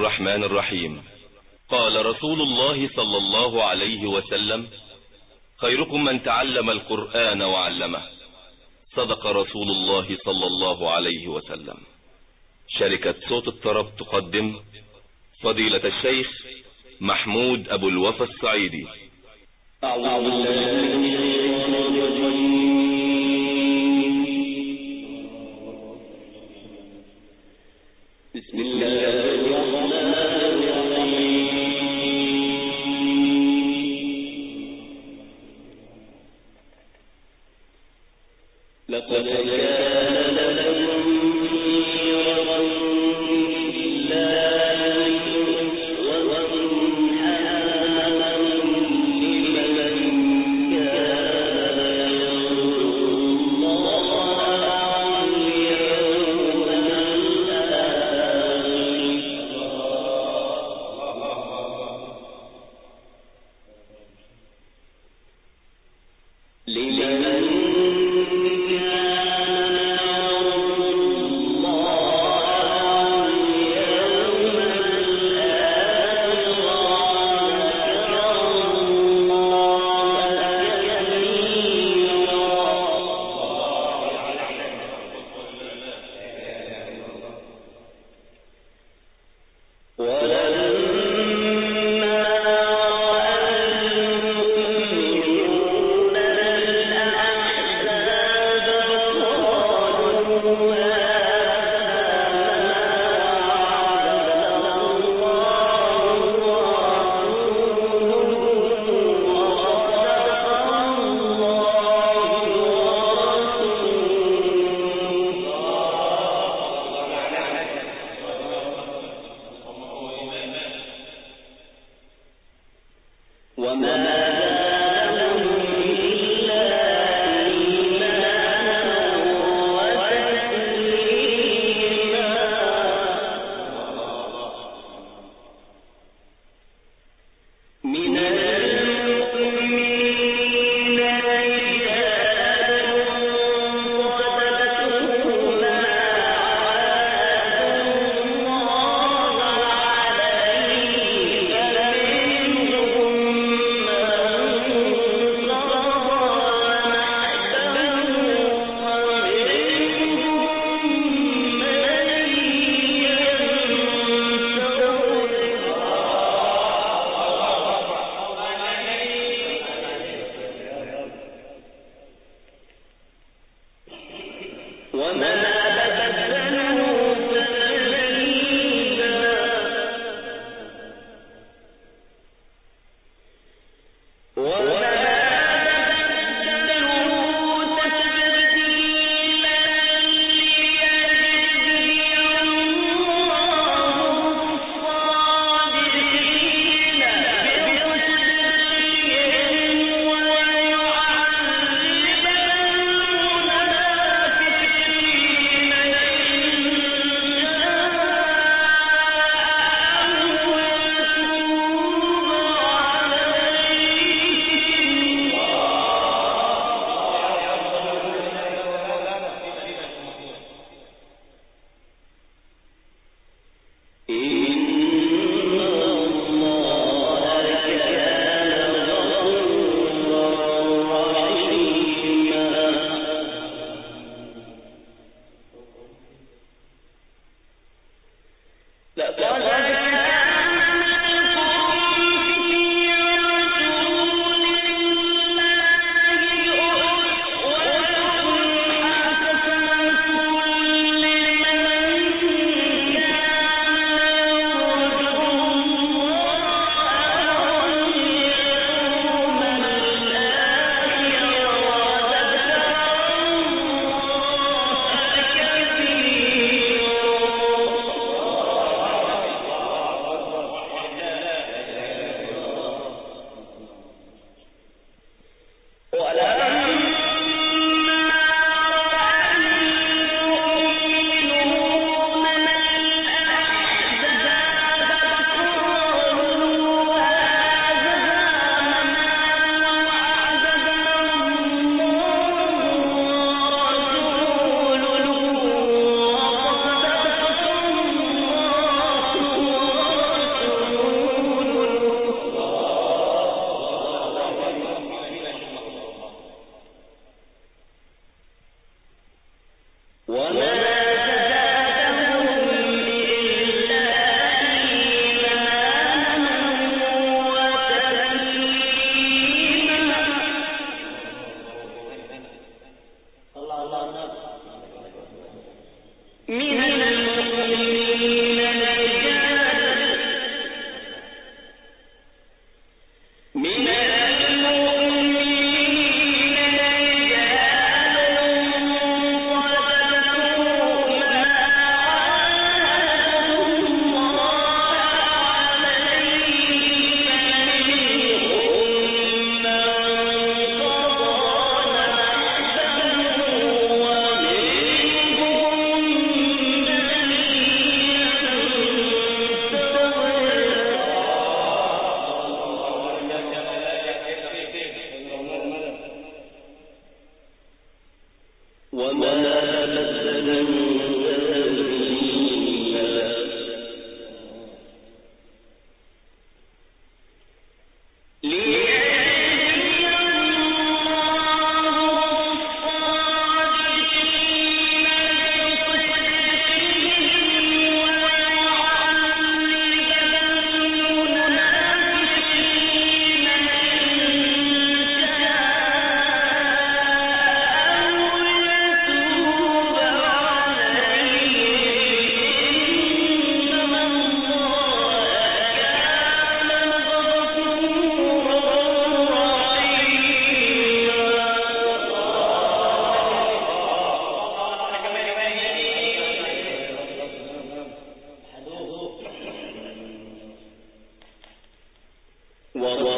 الرحمن الرحيم. قال رسول الله صلى الله عليه وسلم خيركم من تعلم القرآن وعلمه. صدق رسول الله صلى الله عليه وسلم. شركة صوت الطرب تقدم فضيلة الشيخ محمود أبو الوفا الصعيدي أعوذ بالله wa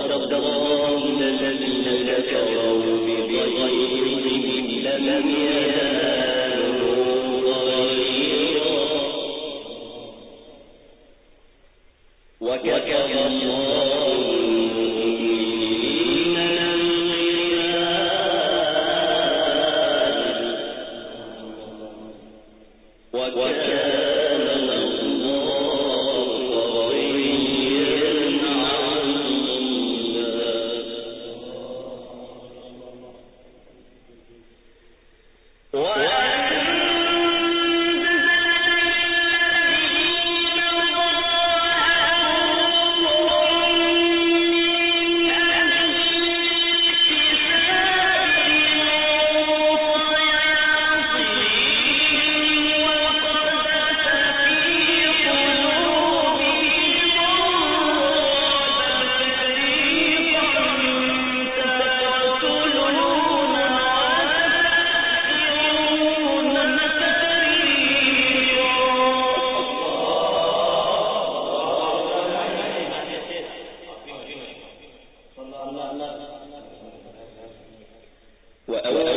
وأورثكم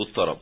الطرب.